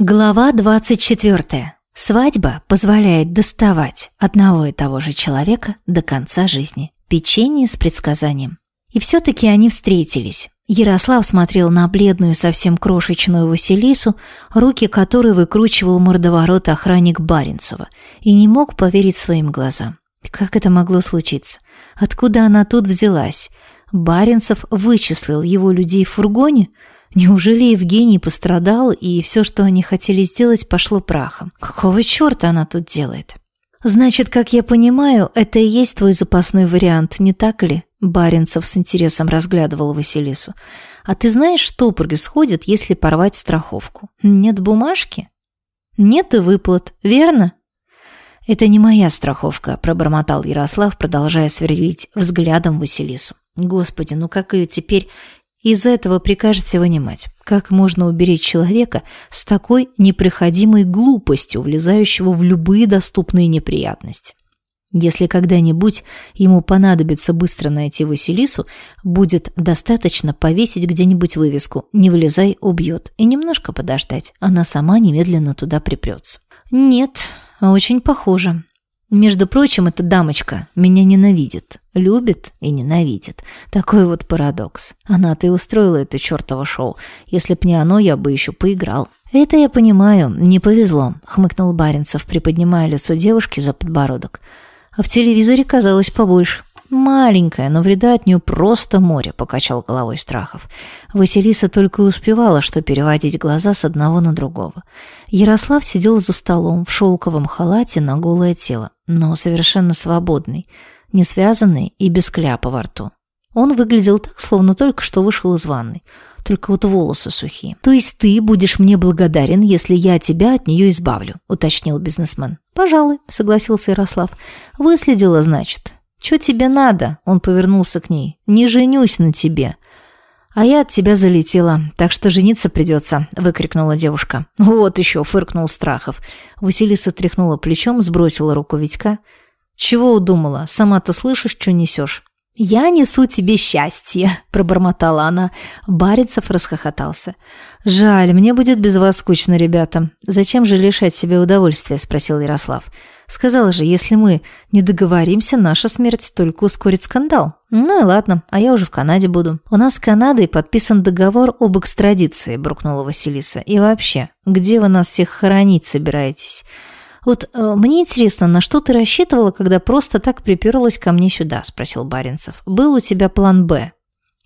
Глава 24. Свадьба позволяет доставать одного и того же человека до конца жизни. Печенье с предсказанием. И все-таки они встретились. Ярослав смотрел на бледную, совсем крошечную Василису, руки которой выкручивал мордоворот охранник Баренцева, и не мог поверить своим глазам. Как это могло случиться? Откуда она тут взялась? Баренцев вычислил его людей в фургоне – Неужели Евгений пострадал, и все, что они хотели сделать, пошло прахом? Какого черта она тут делает? Значит, как я понимаю, это и есть твой запасной вариант, не так ли? Баренцев с интересом разглядывал Василису. А ты знаешь, что происходит, если порвать страховку? Нет бумажки? Нет и выплат, верно? Это не моя страховка, пробормотал Ярослав, продолжая сверлить взглядом Василису. Господи, ну как ее теперь из этого прикажете вынимать. Как можно уберечь человека с такой непроходимой глупостью, влезающего в любые доступные неприятности? Если когда-нибудь ему понадобится быстро найти Василису, будет достаточно повесить где-нибудь вывеску «Не вылезай, убьет» и немножко подождать. Она сама немедленно туда припрется. Нет, очень похоже. Между прочим, эта дамочка меня ненавидит. Любит и ненавидит. Такой вот парадокс. Она-то и устроила это чертово шоу. Если б не оно, я бы еще поиграл. Это я понимаю, не повезло, хмыкнул Баренцев, приподнимая лицо девушки за подбородок. А в телевизоре казалось побольше. «Маленькая, но вреда от нее просто море», — покачал головой Страхов. Василиса только и успевала, что переводить глаза с одного на другого. Ярослав сидел за столом в шелковом халате на голое тело, но совершенно свободный, не связанный и без кляпа во рту. Он выглядел так, словно только что вышел из ванной. Только вот волосы сухие. «То есть ты будешь мне благодарен, если я тебя от нее избавлю», — уточнил бизнесмен. «Пожалуй», — согласился Ярослав. «Выследила, значит. «Чё тебе надо?» — он повернулся к ней. «Не женюсь на тебе». «А я от тебя залетела, так что жениться придется», — выкрикнула девушка. «Вот еще», — фыркнул Страхов. Василиса тряхнула плечом, сбросила руку Витька. «Чего удумала? Сама-то слышишь, что несешь?» «Я несу тебе счастье», — пробормотала она. Барицев расхохотался. «Жаль, мне будет без вас скучно, ребята. Зачем же лишать себе удовольствия?» — спросил Ярослав. «Сказала же, если мы не договоримся, наша смерть только ускорит скандал. Ну и ладно, а я уже в Канаде буду. У нас с Канадой подписан договор об экстрадиции», — буркнула Василиса. «И вообще, где вы нас всех хоронить собираетесь?» «Вот э, мне интересно, на что ты рассчитывала, когда просто так приперлась ко мне сюда?» – спросил Баренцев. «Был у тебя план «Б»?»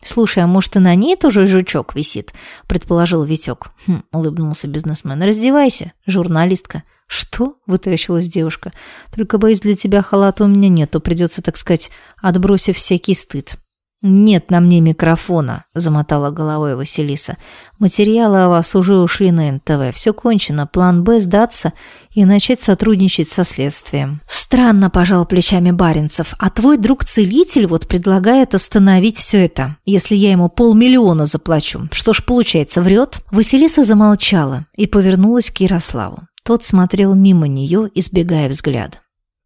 «Слушай, а может и на ней тоже жучок висит?» – предположил Витек. Хм, улыбнулся бизнесмен. «Раздевайся, журналистка». «Что?» – вытаращилась девушка. «Только, боюсь, для тебя халата у меня нет, то придется, так сказать, отбросив всякий стыд». «Нет на мне микрофона», – замотала головой Василиса. «Материалы о вас уже ушли на НТВ. Все кончено. План «Б» – сдаться и начать сотрудничать со следствием». «Странно», – пожал плечами Баренцев. «А твой друг-целитель вот предлагает остановить все это, если я ему полмиллиона заплачу. Что ж, получается, врет?» Василиса замолчала и повернулась к Ярославу. Тот смотрел мимо нее, избегая взгляда.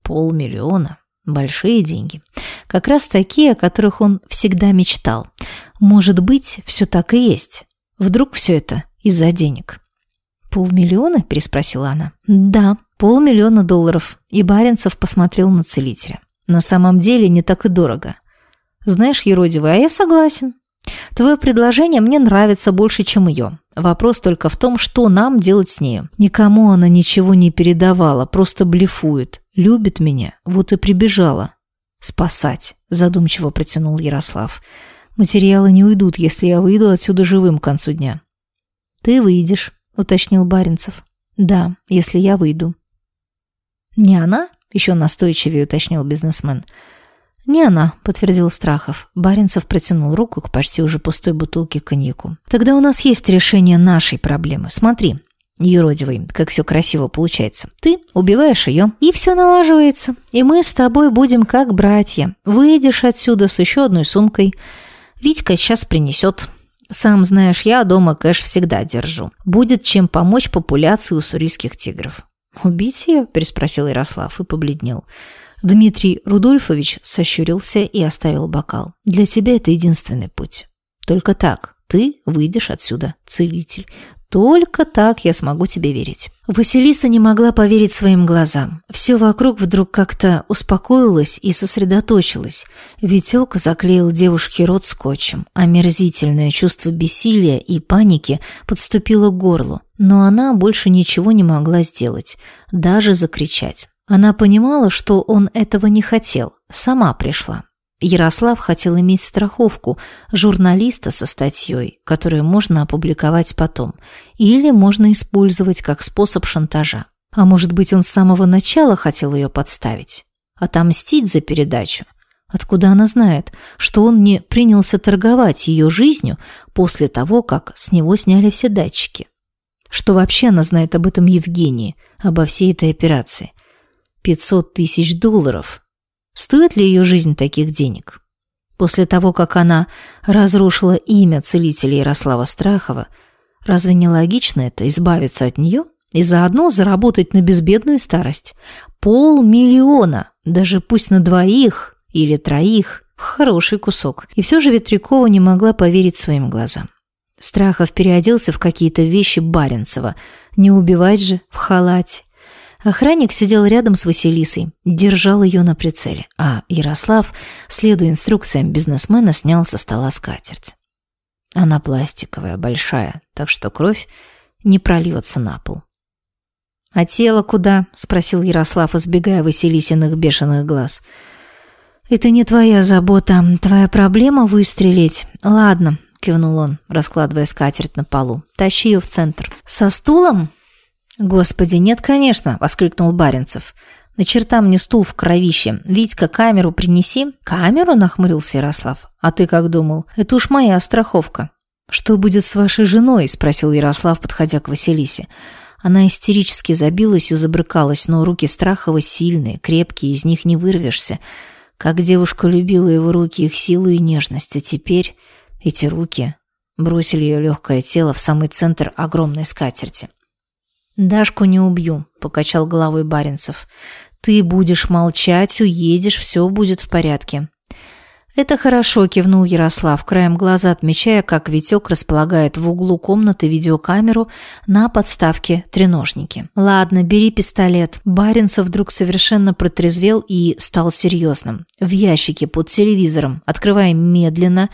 «Полмиллиона? Большие деньги. Как раз такие, о которых он всегда мечтал. Может быть, все так и есть. Вдруг все это из-за денег. «Полмиллиона?» – переспросила она. «Да, полмиллиона долларов». И Баренцев посмотрел на целителя. «На самом деле не так и дорого. Знаешь, Еродивый, а я согласен. Твое предложение мне нравится больше, чем ее. Вопрос только в том, что нам делать с нею. Никому она ничего не передавала, просто блефует. Любит меня, вот и прибежала. Спасать, задумчиво протянул Ярослав. Материалы не уйдут, если я выйду отсюда живым к концу дня. Ты выйдешь, уточнил Баренцев. Да, если я выйду. Не она? Еще настойчивее уточнил бизнесмен. «Не она», — подтвердил Страхов. Баренцев протянул руку к почти уже пустой бутылке коньяку. «Тогда у нас есть решение нашей проблемы. Смотри, юродивый, как все красиво получается. Ты убиваешь ее, и все налаживается. И мы с тобой будем как братья. Выйдешь отсюда с еще одной сумкой. Витька сейчас принесет. Сам знаешь, я дома кэш всегда держу. Будет чем помочь популяции уссурийских тигров». «Убить ее?» – переспросил Ярослав и побледнел. Дмитрий Рудольфович сощурился и оставил бокал. «Для тебя это единственный путь. Только так ты выйдешь отсюда, целитель. Только так я смогу тебе верить». Василиса не могла поверить своим глазам. Все вокруг вдруг как-то успокоилось и сосредоточилось. Витек заклеил девушке рот скотчем. Омерзительное чувство бессилия и паники подступило к горлу. Но она больше ничего не могла сделать, даже закричать. Она понимала, что он этого не хотел, сама пришла. Ярослав хотел иметь страховку журналиста со статьей, которую можно опубликовать потом, или можно использовать как способ шантажа. А может быть, он с самого начала хотел ее подставить? Отомстить за передачу? Откуда она знает, что он не принялся торговать ее жизнью после того, как с него сняли все датчики? Что вообще она знает об этом Евгении, обо всей этой операции? 500 тысяч долларов Стоит ли ее жизнь таких денег? После того, как она разрушила имя целителя Ярослава Страхова, разве не логично это избавиться от нее и заодно заработать на безбедную старость? Полмиллиона, даже пусть на двоих или троих, хороший кусок. И все же Ветрякова не могла поверить своим глазам. Страхов переоделся в какие-то вещи Баренцева. Не убивать же в халате. Охранник сидел рядом с Василисой, держал ее на прицеле, а Ярослав, следуя инструкциям бизнесмена, снял со стола скатерть. Она пластиковая, большая, так что кровь не прольется на пол. «А тело куда?» – спросил Ярослав, избегая Василисиных бешеных глаз. «Это не твоя забота. Твоя проблема – выстрелить. Ладно», – кивнул он, раскладывая скатерть на полу. «Тащи ее в центр». «Со стулом?» «Господи, нет, конечно!» – воскликнул Баренцев. «На черта мне стул в кровище. Витька, камеру принеси». «Камеру?» – нахмурился Ярослав. «А ты как думал? Это уж моя страховка». «Что будет с вашей женой?» – спросил Ярослав, подходя к Василисе. Она истерически забилась и забрыкалась, но руки Страхова сильные, крепкие, из них не вырвешься. Как девушка любила его руки, их силу и нежность, а теперь эти руки бросили ее легкое тело в самый центр огромной скатерти. «Дашку не убью», — покачал головой Баренцев. «Ты будешь молчать, уедешь, все будет в порядке». «Это хорошо», – кивнул Ярослав, краем глаза отмечая, как Витек располагает в углу комнаты видеокамеру на подставке треножники. «Ладно, бери пистолет». Баренцев вдруг совершенно протрезвел и стал серьезным. «В ящике под телевизором. Открывай медленно,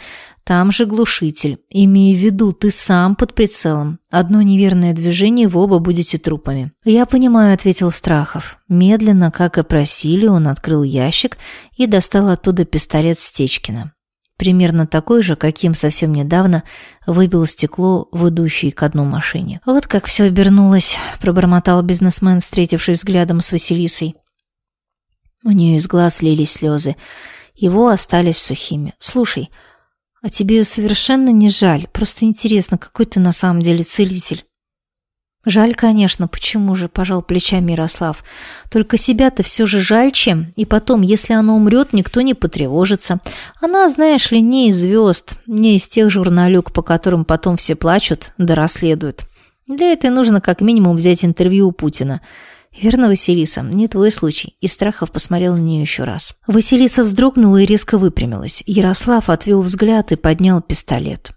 там же глушитель. Имея в виду, ты сам под прицелом. Одно неверное движение, вы оба будете трупами. Я понимаю, ответил Страхов. Медленно, как и просили, он открыл ящик и достал оттуда пистолет Стечкина. Примерно такой же, каким совсем недавно выбил стекло в к дну машине. «Вот как все обернулось», – пробормотал бизнесмен, встретившись взглядом с Василисой. У нее из глаз лились слезы. Его остались сухими. «Слушай, а тебе ее совершенно не жаль. Просто интересно, какой ты на самом деле целитель. Жаль, конечно, почему же, пожал плечами Ярослав. Только себя-то все же жаль чем. И потом, если она умрет, никто не потревожится. Она, знаешь ли, не из звезд, не из тех журналюк, по которым потом все плачут да расследуют. Для этого нужно как минимум взять интервью у Путина. «Верно, Василиса, не твой случай». И Страхов посмотрел на нее еще раз. Василиса вздрогнула и резко выпрямилась. Ярослав отвел взгляд и поднял пистолет.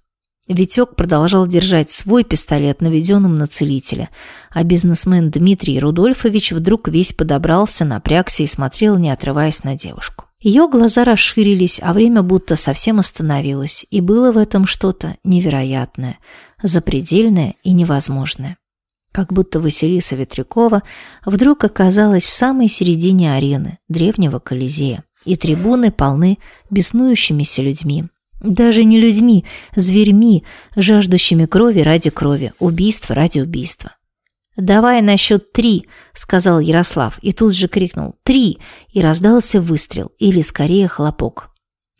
Витек продолжал держать свой пистолет, наведенным на целителя, а бизнесмен Дмитрий Рудольфович вдруг весь подобрался, напрягся и смотрел, не отрываясь на девушку. Ее глаза расширились, а время будто совсем остановилось, и было в этом что-то невероятное, запредельное и невозможное как будто Василиса Ветрякова вдруг оказалась в самой середине арены древнего Колизея, и трибуны полны беснующимися людьми. Даже не людьми, зверьми, жаждущими крови ради крови, убийства ради убийства. «Давай на счет три», — сказал Ярослав, и тут же крикнул «Три!» и раздался выстрел, или скорее хлопок.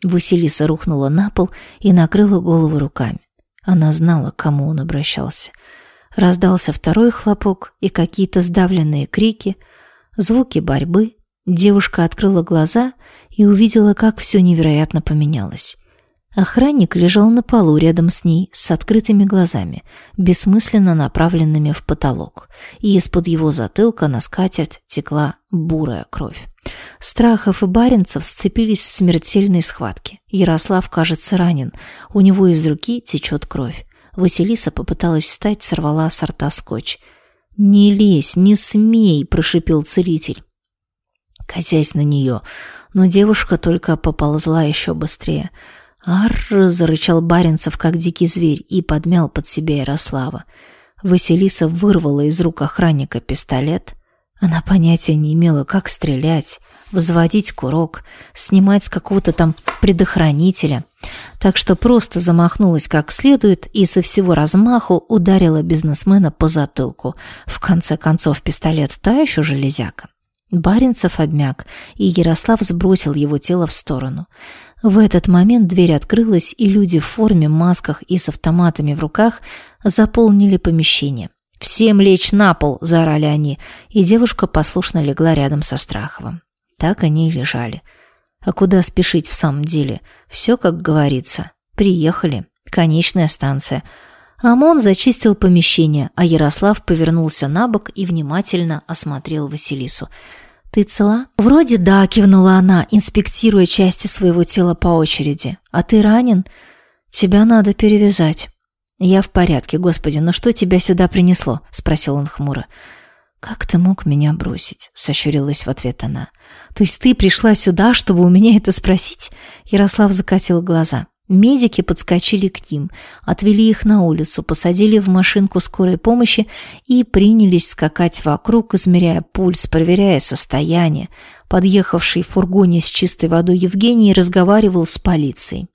Василиса рухнула на пол и накрыла голову руками. Она знала, к кому он обращался — Раздался второй хлопок и какие-то сдавленные крики, звуки борьбы. Девушка открыла глаза и увидела, как все невероятно поменялось. Охранник лежал на полу рядом с ней с открытыми глазами, бессмысленно направленными в потолок, и из-под его затылка на скатерть текла бурая кровь. Страхов и Баренцев сцепились в смертельной схватке. Ярослав, кажется, ранен, у него из руки течет кровь. Василиса попыталась встать, сорвала с рта скотч. «Не лезь, не смей!» – прошипел целитель. Косясь на нее, но девушка только поползла еще быстрее. «Арр!» – зарычал Баренцев, как дикий зверь, и подмял под себя Ярослава. Василиса вырвала из рук охранника пистолет. Она понятия не имела, как стрелять, возводить курок, снимать с какого-то там предохранителя. Так что просто замахнулась как следует и со всего размаху ударила бизнесмена по затылку. В конце концов, пистолет та еще железяка. Баренцев обмяк, и Ярослав сбросил его тело в сторону. В этот момент дверь открылась, и люди в форме, масках и с автоматами в руках заполнили помещение. «Всем лечь на пол!» – заорали они, и девушка послушно легла рядом со Страховым. Так они и лежали. А куда спешить в самом деле? Все, как говорится. Приехали. Конечная станция. Амон зачистил помещение, а Ярослав повернулся на бок и внимательно осмотрел Василису – «Ты цела?» «Вроде да», – кивнула она, инспектируя части своего тела по очереди. «А ты ранен? Тебя надо перевязать». «Я в порядке, Господи, но что тебя сюда принесло?» – спросил он хмуро. «Как ты мог меня бросить?» – сощурилась в ответ она. «То есть ты пришла сюда, чтобы у меня это спросить?» Ярослав закатил глаза. Медики подскочили к ним, отвели их на улицу, посадили в машинку скорой помощи и принялись скакать вокруг, измеряя пульс, проверяя состояние. Подъехавший в фургоне с чистой водой Евгений разговаривал с полицией.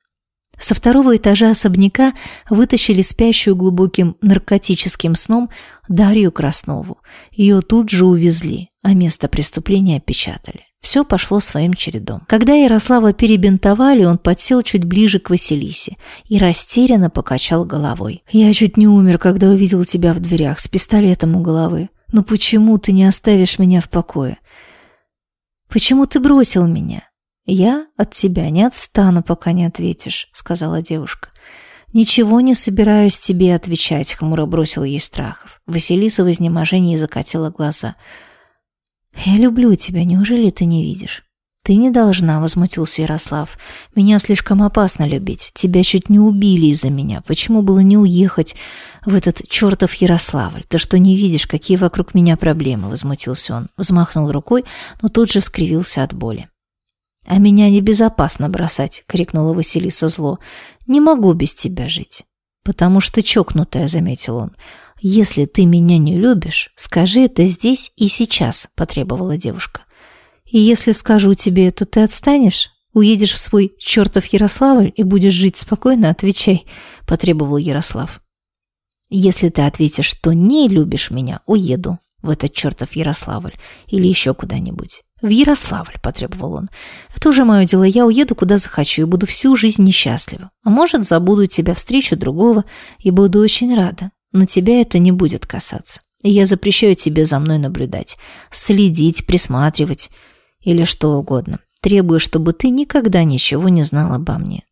Со второго этажа особняка вытащили спящую глубоким наркотическим сном Дарью Краснову. Ее тут же увезли, а место преступления опечатали. Все пошло своим чередом. Когда Ярослава перебинтовали, он подсел чуть ближе к Василисе и растерянно покачал головой. «Я чуть не умер, когда увидел тебя в дверях с пистолетом у головы. Но почему ты не оставишь меня в покое? Почему ты бросил меня? Я от тебя не отстану, пока не ответишь», — сказала девушка. «Ничего не собираюсь тебе отвечать», — хмуро бросил ей Страхов. Василиса в изнеможении закатила глаза — «Я люблю тебя, неужели ты не видишь?» «Ты не должна», — возмутился Ярослав. «Меня слишком опасно любить. Тебя чуть не убили из-за меня. Почему было не уехать в этот чертов Ярославль? Ты что, не видишь, какие вокруг меня проблемы?» — возмутился он. Взмахнул рукой, но тут же скривился от боли. «А меня небезопасно бросать!» — крикнула Василиса зло. «Не могу без тебя жить». «Потому что чокнутая», — заметил он. «Если ты меня не любишь, скажи это здесь и сейчас», – потребовала девушка. «И если скажу тебе это, ты отстанешь? Уедешь в свой чертов Ярославль и будешь жить спокойно? Отвечай», – потребовал Ярослав. «Если ты ответишь, что не любишь меня, уеду в этот чертов Ярославль или еще куда-нибудь». «В Ярославль», — потребовал он. «Это уже мое дело. Я уеду, куда захочу, и буду всю жизнь несчастлива. А может, забуду тебя, встречу другого, и буду очень рада но тебя это не будет касаться. И я запрещаю тебе за мной наблюдать, следить, присматривать или что угодно. Требую, чтобы ты никогда ничего не знал обо мне.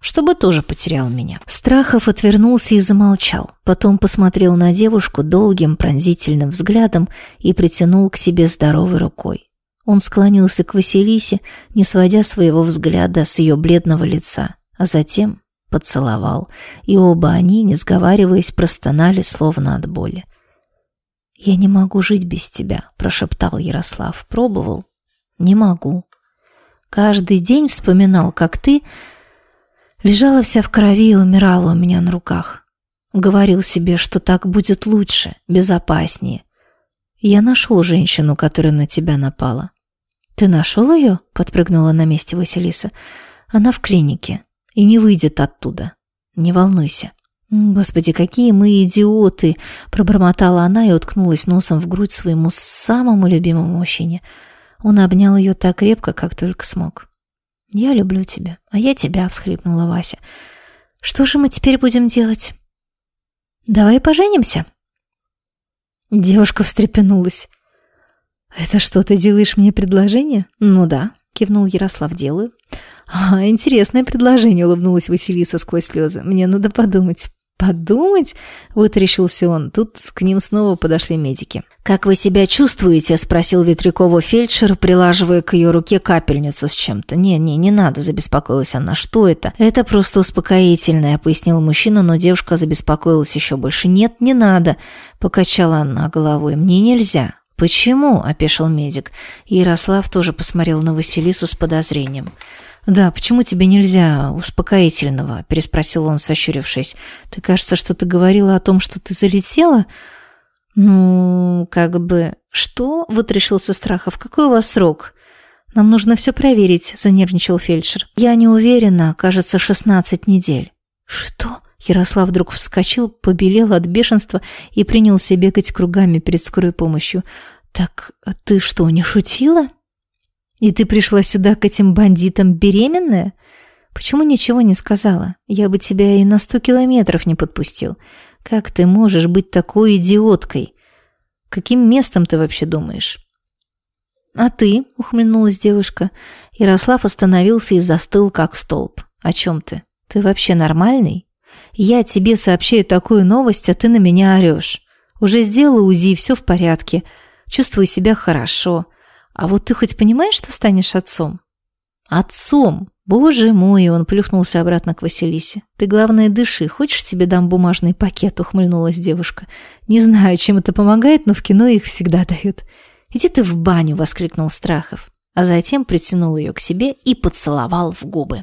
Чтобы тоже потерял меня. Страхов отвернулся и замолчал. Потом посмотрел на девушку долгим пронзительным взглядом и притянул к себе здоровой рукой. Он склонился к Василисе, не сводя своего взгляда с ее бледного лица, а затем поцеловал, и оба они, не сговариваясь, простонали, словно от боли. «Я не могу жить без тебя», – прошептал Ярослав. «Пробовал?» «Не могу. Каждый день вспоминал, как ты лежала вся в крови и умирала у меня на руках. Говорил себе, что так будет лучше, безопаснее. Я нашел женщину, которая на тебя напала». «Ты нашел ее?» – подпрыгнула на месте Василиса. «Она в клинике и не выйдет оттуда. Не волнуйся. «Господи, какие мы идиоты!» – пробормотала она и уткнулась носом в грудь своему самому любимому мужчине. Он обнял ее так крепко, как только смог. «Я люблю тебя, а я тебя», – всхлипнула Вася. «Что же мы теперь будем делать?» «Давай поженимся?» Девушка встрепенулась. «Это что, ты делаешь мне предложение?» «Ну да», – кивнул Ярослав, «делаю». «А, интересное предложение», — улыбнулась Василиса сквозь слезы. «Мне надо подумать. «Подумать?» – вытаращился он. Тут к ним снова подошли медики. «Как вы себя чувствуете?» – спросил Ветрякову фельдшер, прилаживая к ее руке капельницу с чем-то. «Не-не, не надо», – забеспокоилась она. «Что это?» «Это просто успокоительное», – пояснил мужчина, но девушка забеспокоилась еще больше. «Нет, не надо», – покачала она головой. «Мне нельзя». «Почему?» – опешил медик. Ярослав тоже посмотрел на Василису с подозрением. «Да, почему тебе нельзя успокоительного?» – переспросил он, сощурившись. «Ты, кажется, что-то говорила о том, что ты залетела?» «Ну, как бы...» «Что?» – вот решился Страхов. «Какой у вас срок?» «Нам нужно все проверить», – занервничал фельдшер. «Я не уверена. Кажется, 16 недель». «Что?» Ярослав вдруг вскочил, побелел от бешенства и принялся бегать кругами перед скорой помощью. «Так ты что, не шутила?» «И ты пришла сюда к этим бандитам беременная? Почему ничего не сказала? Я бы тебя и на сто километров не подпустил. Как ты можешь быть такой идиоткой? Каким местом ты вообще думаешь?» «А ты?» — ухмыльнулась девушка. Ярослав остановился и застыл, как столб. «О чем ты? Ты вообще нормальный? Я тебе сообщаю такую новость, а ты на меня орешь. Уже сделала УЗИ, все в порядке. Чувствую себя хорошо. А вот ты хоть понимаешь, что станешь отцом? Отцом! Боже мой, он плюхнулся обратно к Василисе. Ты, главное, дыши. Хочешь, тебе дам бумажный пакет, ухмыльнулась девушка. Не знаю, чем это помогает, но в кино их всегда дают. Иди ты в баню, воскликнул Страхов, а затем притянул ее к себе и поцеловал в губы.